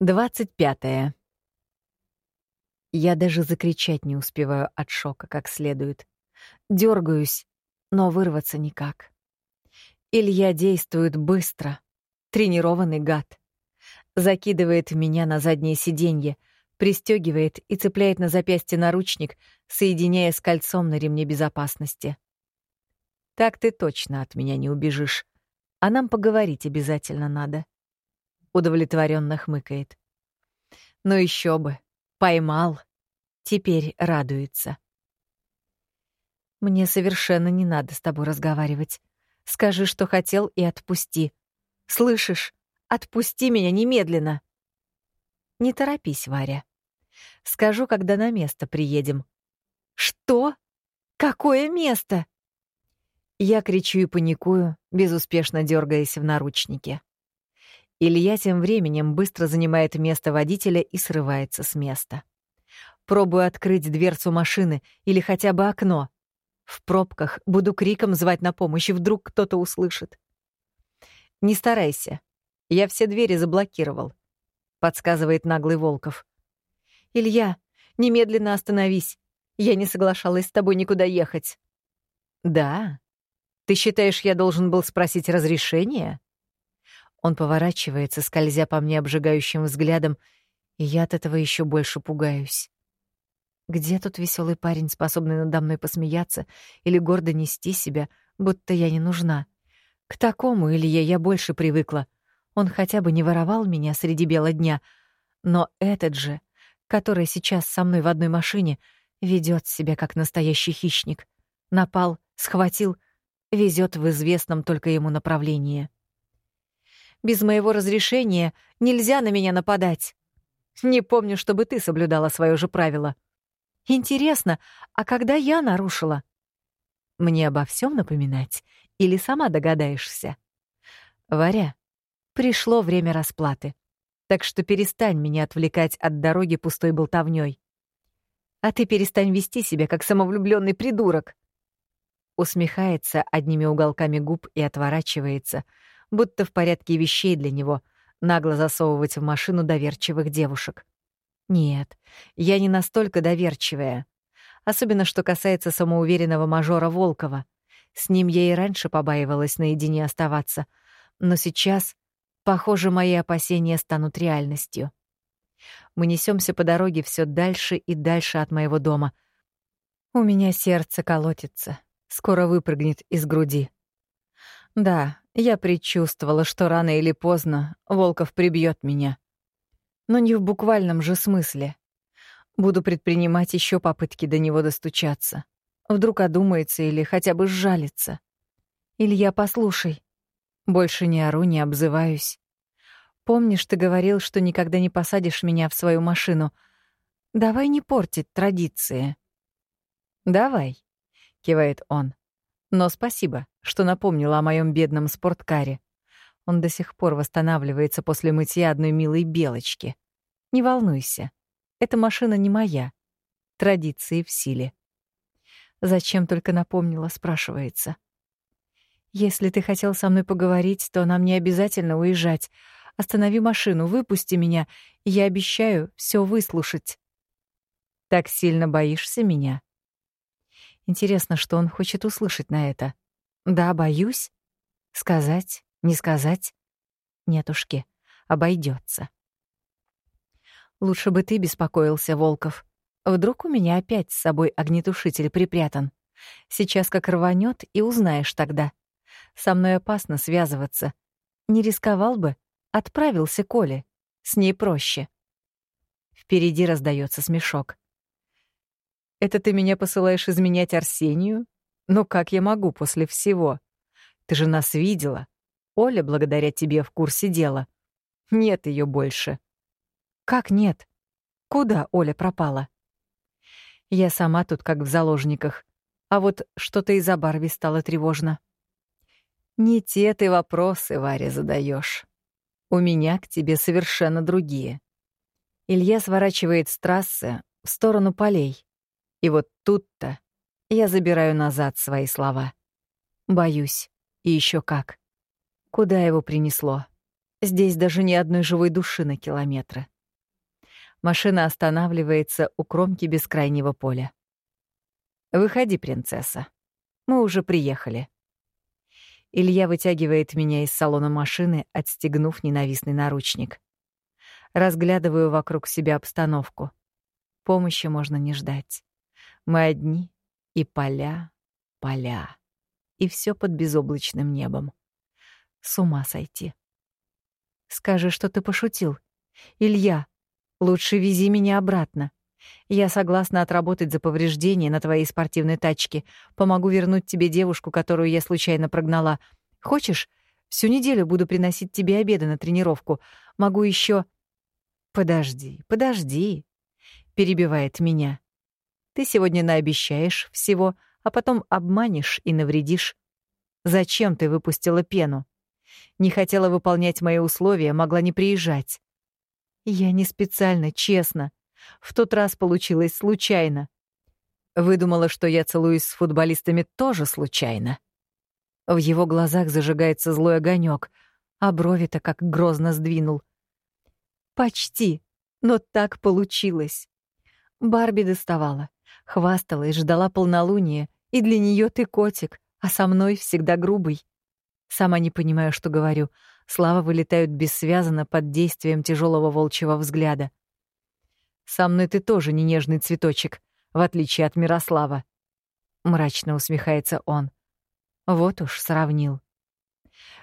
25. Я даже закричать не успеваю от шока как следует. Дергаюсь, но вырваться никак. Илья действует быстро. Тренированный гад. Закидывает меня на заднее сиденье, пристегивает и цепляет на запястье наручник, соединяя с кольцом на ремне безопасности. Так ты точно от меня не убежишь. А нам поговорить обязательно надо. Удовлетворенно хмыкает. Ну еще бы. Поймал. Теперь радуется. Мне совершенно не надо с тобой разговаривать. Скажи, что хотел, и отпусти. Слышишь? Отпусти меня немедленно. Не торопись, Варя. Скажу, когда на место приедем. Что? Какое место? Я кричу и паникую, безуспешно дергаясь в наручнике. Илья тем временем быстро занимает место водителя и срывается с места. Пробую открыть дверцу машины или хотя бы окно. В пробках буду криком звать на помощь, и вдруг кто-то услышит. «Не старайся. Я все двери заблокировал», — подсказывает наглый Волков. «Илья, немедленно остановись. Я не соглашалась с тобой никуда ехать». «Да? Ты считаешь, я должен был спросить разрешение?» Он поворачивается, скользя по мне обжигающим взглядом, и я от этого еще больше пугаюсь. Где тут веселый парень, способный надо мной посмеяться или гордо нести себя, будто я не нужна? К такому Илье я больше привыкла. Он хотя бы не воровал меня среди бела дня, но этот же, который сейчас со мной в одной машине, ведет себя как настоящий хищник. Напал, схватил, везет в известном только ему направлении. Без моего разрешения нельзя на меня нападать. Не помню, чтобы ты соблюдала свое же правило. Интересно, а когда я нарушила? Мне обо всем напоминать или сама догадаешься? Варя, пришло время расплаты. Так что перестань меня отвлекать от дороги пустой болтовнёй. А ты перестань вести себя как самовлюбленный придурок. Усмехается одними уголками губ и отворачивается, будто в порядке вещей для него нагло засовывать в машину доверчивых девушек. Нет, я не настолько доверчивая. Особенно, что касается самоуверенного мажора Волкова. С ним я и раньше побаивалась наедине оставаться. Но сейчас, похоже, мои опасения станут реальностью. Мы несемся по дороге все дальше и дальше от моего дома. У меня сердце колотится, скоро выпрыгнет из груди. Да, я предчувствовала, что рано или поздно Волков прибьет меня но не в буквальном же смысле. Буду предпринимать еще попытки до него достучаться. Вдруг одумается или хотя бы сжалится. Илья, послушай. Больше не ору, не обзываюсь. Помнишь, ты говорил, что никогда не посадишь меня в свою машину? Давай не портить традиции. Давай, кивает он. Но спасибо, что напомнила о моем бедном спорткаре. Он до сих пор восстанавливается после мытья одной милой белочки. Не волнуйся, эта машина не моя. Традиции в силе. Зачем только напомнила, спрашивается. Если ты хотел со мной поговорить, то нам не обязательно уезжать. Останови машину, выпусти меня, и я обещаю все выслушать. Так сильно боишься меня? Интересно, что он хочет услышать на это. Да, боюсь. Сказать? Не сказать? Нетушки, обойдется. Лучше бы ты беспокоился, Волков. Вдруг у меня опять с собой огнетушитель припрятан. Сейчас как рванет, и узнаешь тогда. Со мной опасно связываться. Не рисковал бы, отправился Коле. С ней проще. Впереди раздается смешок. «Это ты меня посылаешь изменять Арсению? Но как я могу после всего? Ты же нас видела. Оля, благодаря тебе, в курсе дела. Нет ее больше. Как нет? Куда Оля пропала? Я сама тут как в заложниках. А вот что-то из-за Барби стало тревожно. Не те ты вопросы, Варя, задаешь. У меня к тебе совершенно другие. Илья сворачивает с трассы в сторону полей. И вот тут-то я забираю назад свои слова. Боюсь. И еще как. Куда его принесло? Здесь даже ни одной живой души на километры. Машина останавливается у кромки бескрайнего поля. «Выходи, принцесса. Мы уже приехали». Илья вытягивает меня из салона машины, отстегнув ненавистный наручник. Разглядываю вокруг себя обстановку. Помощи можно не ждать. Мы одни, и поля, поля. И все под безоблачным небом. С ума сойти. Скажи, что ты пошутил. Илья, лучше вези меня обратно. Я согласна отработать за повреждение на твоей спортивной тачке. Помогу вернуть тебе девушку, которую я случайно прогнала. Хочешь? Всю неделю буду приносить тебе обеды на тренировку. Могу еще. Подожди, подожди, перебивает меня. Ты сегодня наобещаешь всего, а потом обманешь и навредишь. Зачем ты выпустила пену? Не хотела выполнять мои условия, могла не приезжать. Я не специально, честно. В тот раз получилось случайно. Выдумала, что я целуюсь с футболистами тоже случайно. В его глазах зажигается злой огонек, а брови-то как грозно сдвинул. Почти, но так получилось. Барби доставала, хвасталась, ждала полнолуния, и для нее ты котик, а со мной всегда грубый. Сама не понимаю, что говорю. Слова вылетают бессвязно под действием тяжелого волчьего взгляда. Со мной ты тоже не нежный цветочек, в отличие от Мирослава. Мрачно усмехается он. Вот уж сравнил.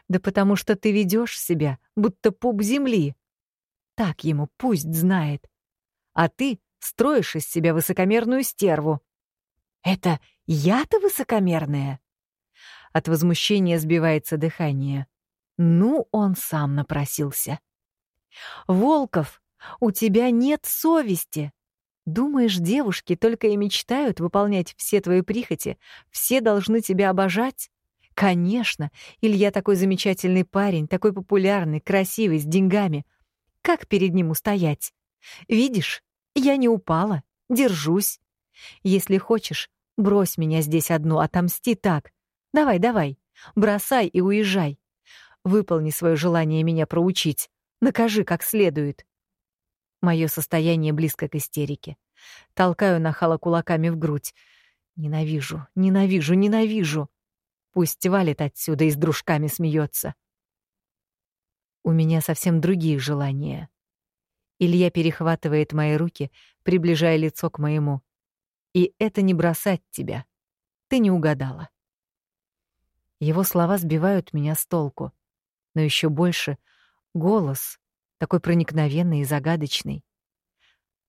Да потому что ты ведешь себя, будто пуп земли. Так ему пусть знает. А ты строишь из себя высокомерную стерву. Это я-то высокомерная? От возмущения сбивается дыхание. Ну, он сам напросился. Волков, у тебя нет совести. Думаешь, девушки только и мечтают выполнять все твои прихоти, все должны тебя обожать? Конечно, Илья такой замечательный парень, такой популярный, красивый, с деньгами. Как перед ним устоять? Видишь, я не упала, держусь. Если хочешь, брось меня здесь одну, отомсти так. Давай, давай, бросай и уезжай. Выполни свое желание меня проучить. Накажи как следует. Мое состояние близко к истерике. Толкаю нахала кулаками в грудь. Ненавижу, ненавижу, ненавижу. Пусть валит отсюда и с дружками смеется. У меня совсем другие желания. Илья перехватывает мои руки, приближая лицо к моему. И это не бросать тебя. Ты не угадала. Его слова сбивают меня с толку. Но еще больше — голос, такой проникновенный и загадочный.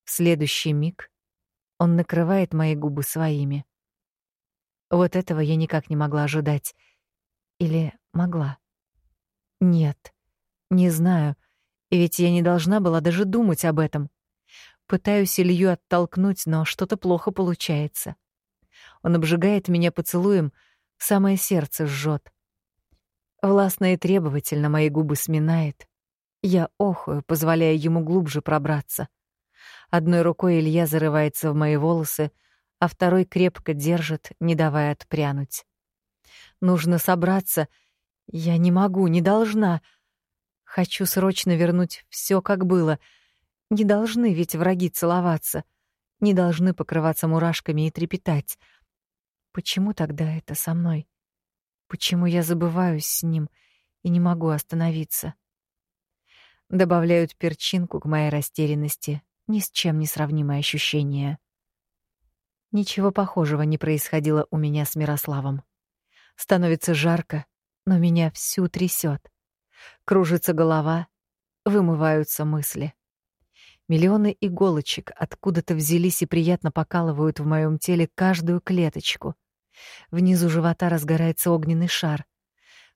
В следующий миг он накрывает мои губы своими. Вот этого я никак не могла ожидать. Или могла? Нет, не знаю, и ведь я не должна была даже думать об этом. Пытаюсь Илью оттолкнуть, но что-то плохо получается. Он обжигает меня поцелуем, самое сердце жжет. Властно и требовательно мои губы сминает, я охую, позволяя ему глубже пробраться. Одной рукой Илья зарывается в мои волосы, а второй крепко держит, не давая отпрянуть. Нужно собраться. Я не могу, не должна. Хочу срочно вернуть все, как было. Не должны ведь враги целоваться. Не должны покрываться мурашками и трепетать. Почему тогда это со мной? Почему я забываюсь с ним и не могу остановиться? добавляют перчинку к моей растерянности, ни с чем не сравнимое ощущение. Ничего похожего не происходило у меня с Мирославом. Становится жарко, но меня всю трясет. Кружится голова, вымываются мысли. Миллионы иголочек откуда-то взялись и приятно покалывают в моем теле каждую клеточку. Внизу живота разгорается огненный шар.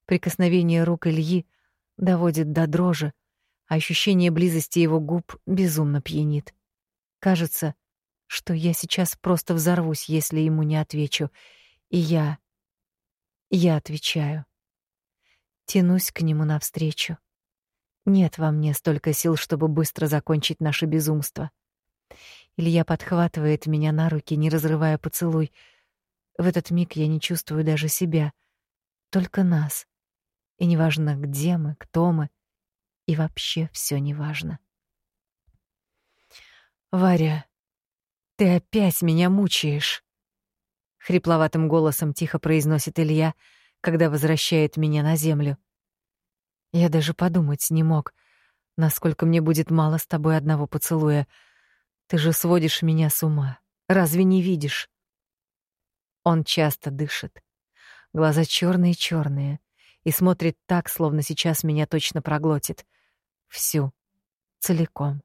Прикосновение рук Ильи доводит до дрожи, ощущение близости его губ безумно пьянит. Кажется, что я сейчас просто взорвусь, если ему не отвечу. И я... Я отвечаю. Тянусь к нему навстречу. Нет во мне столько сил, чтобы быстро закончить наше безумство. Илья подхватывает меня на руки, не разрывая поцелуй. В этот миг я не чувствую даже себя, только нас. И неважно, где мы, кто мы, И вообще все неважно. «Варя, ты опять меня мучаешь!» Хрипловатым голосом тихо произносит Илья, когда возвращает меня на землю. Я даже подумать не мог, насколько мне будет мало с тобой одного поцелуя. Ты же сводишь меня с ума. Разве не видишь? Он часто дышит. Глаза черные-черные и смотрит так, словно сейчас меня точно проглотит. Всю, целиком,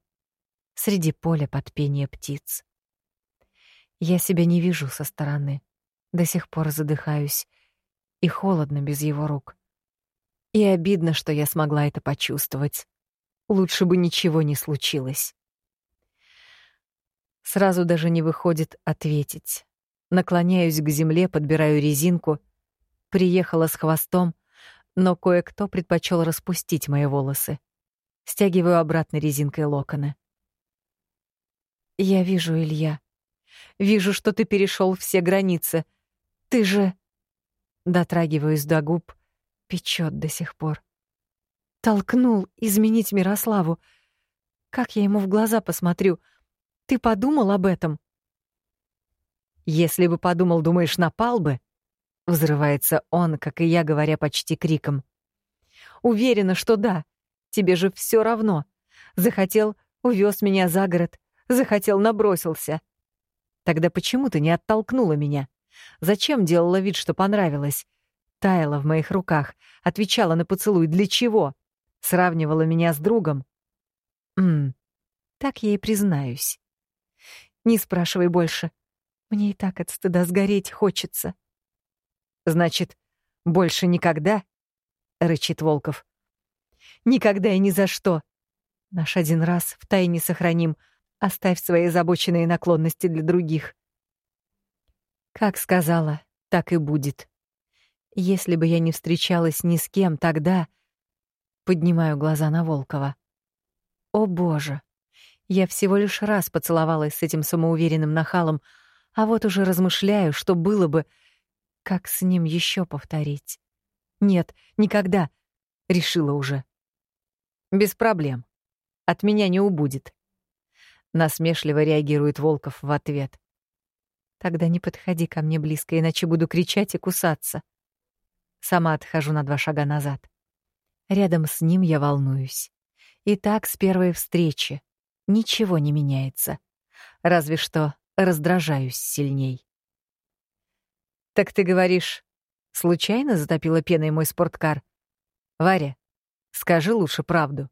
среди поля под пение птиц. Я себя не вижу со стороны. До сих пор задыхаюсь. И холодно без его рук. И обидно, что я смогла это почувствовать. Лучше бы ничего не случилось. Сразу даже не выходит ответить. Наклоняюсь к земле, подбираю резинку. Приехала с хвостом, но кое-кто предпочел распустить мои волосы. Стягиваю обратно резинкой локоны. Я вижу, Илья. Вижу, что ты перешел все границы. Ты же... Дотрагиваюсь до губ, печет до сих пор. Толкнул изменить Мирославу. Как я ему в глаза посмотрю? Ты подумал об этом? Если бы подумал, думаешь, напал бы? Взрывается он, как и я, говоря почти криком. Уверена, что да. Тебе же все равно. Захотел, увез меня за город. Захотел, набросился. Тогда почему ты не оттолкнула меня? Зачем делала вид, что понравилось? Таяла в моих руках, отвечала на поцелуй. Для чего? Сравнивала меня с другом. Мм, так я и признаюсь. Не спрашивай больше. Мне и так от стыда сгореть хочется. Значит, больше никогда? рычит Волков. Никогда и ни за что. Наш один раз в тайне сохраним. Оставь свои забоченные наклонности для других. Как сказала, так и будет. Если бы я не встречалась ни с кем тогда... Поднимаю глаза на Волкова. О, боже! Я всего лишь раз поцеловалась с этим самоуверенным нахалом, а вот уже размышляю, что было бы, как с ним еще повторить. Нет, никогда. Решила уже. Без проблем. От меня не убудет. Насмешливо реагирует Волков в ответ. Тогда не подходи ко мне близко, иначе буду кричать и кусаться. Сама отхожу на два шага назад. Рядом с ним я волнуюсь. И так с первой встречи. Ничего не меняется. Разве что раздражаюсь сильней. «Так ты говоришь, случайно затопила пеной мой спорткар? Варя, скажи лучше правду».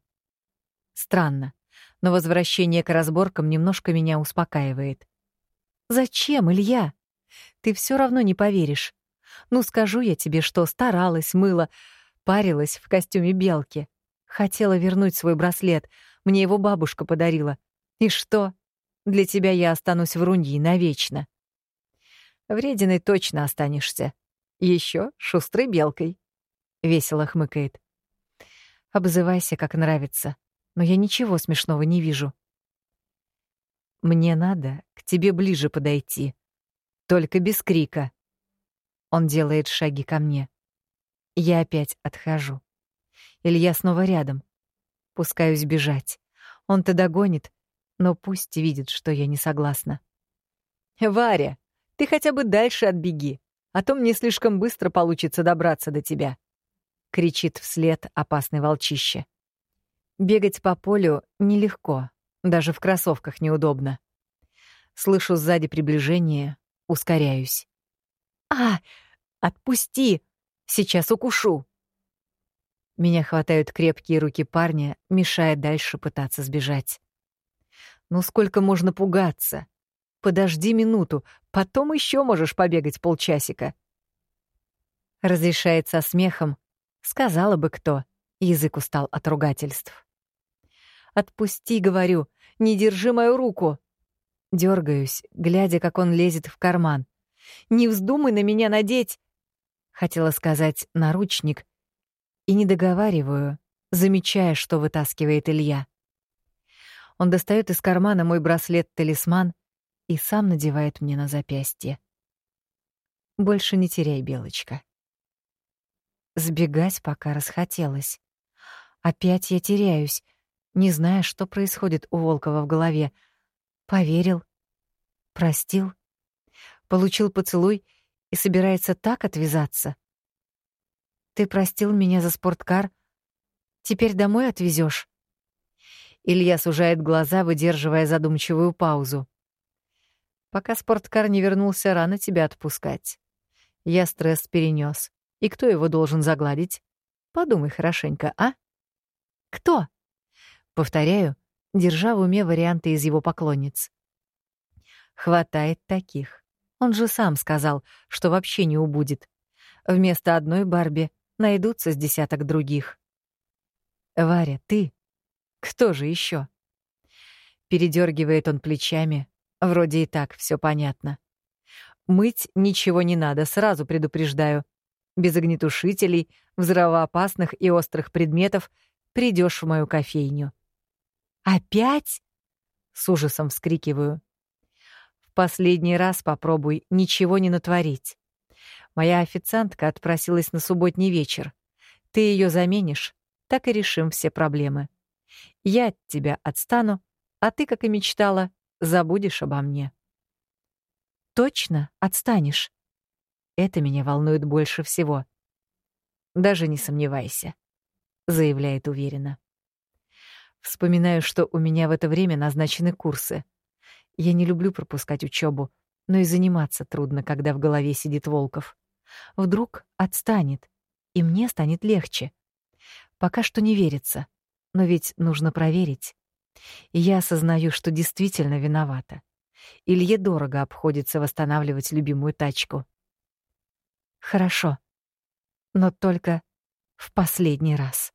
Странно, но возвращение к разборкам немножко меня успокаивает. Зачем, Илья? Ты все равно не поверишь. Ну, скажу я тебе, что старалась, мыла, парилась в костюме белки. Хотела вернуть свой браслет. Мне его бабушка подарила. И что? Для тебя я останусь в Руньи навечно. Врединой точно останешься. Еще шустрой белкой. Весело хмыкает. Обзывайся, как нравится. Но я ничего смешного не вижу. Мне надо к тебе ближе подойти. Только без крика. Он делает шаги ко мне. Я опять отхожу. Илья снова рядом. Пускаюсь бежать. Он-то догонит, но пусть видит, что я не согласна. «Варя, ты хотя бы дальше отбеги, а то мне слишком быстро получится добраться до тебя», — кричит вслед опасный волчище. Бегать по полю нелегко, даже в кроссовках неудобно. Слышу сзади приближение, ускоряюсь. «А, отпусти! Сейчас укушу!» Меня хватают крепкие руки парня, мешая дальше пытаться сбежать. «Ну сколько можно пугаться? Подожди минуту, потом еще можешь побегать полчасика». Разрешает со смехом. Сказала бы кто. Язык устал от ругательств. «Отпусти, — говорю, — не держи мою руку!» Дергаюсь, глядя, как он лезет в карман. «Не вздумай на меня надеть!» Хотела сказать «наручник», и не договариваю, замечая, что вытаскивает Илья. Он достает из кармана мой браслет-талисман и сам надевает мне на запястье. Больше не теряй, белочка. Сбегать пока расхотелось. Опять я теряюсь, не зная, что происходит у Волкова в голове. Поверил, простил, получил поцелуй и собирается так отвязаться. Ты простил меня за спорткар, теперь домой отвезешь? Илья сужает глаза, выдерживая задумчивую паузу. Пока спорткар не вернулся, рано тебя отпускать. Я стресс перенес. И кто его должен загладить? Подумай хорошенько, а? Кто? Повторяю, держа в уме варианты из его поклонниц. Хватает таких. Он же сам сказал, что вообще не убудет. Вместо одной Барби найдутся с десяток других. Варя, ты? Кто же еще? Передергивает он плечами, вроде и так все понятно. Мыть ничего не надо, сразу предупреждаю. Без огнетушителей, взрывоопасных и острых предметов придешь в мою кофейню. «Опять?» — с ужасом вскрикиваю. «В последний раз попробуй ничего не натворить. Моя официантка отпросилась на субботний вечер. Ты ее заменишь, так и решим все проблемы. Я от тебя отстану, а ты, как и мечтала, забудешь обо мне». «Точно отстанешь?» Это меня волнует больше всего. «Даже не сомневайся», — заявляет уверенно. Вспоминаю, что у меня в это время назначены курсы. Я не люблю пропускать учебу, но и заниматься трудно, когда в голове сидит Волков. Вдруг отстанет, и мне станет легче. Пока что не верится, но ведь нужно проверить. И я осознаю, что действительно виновата. Илье дорого обходится восстанавливать любимую тачку. Хорошо, но только в последний раз.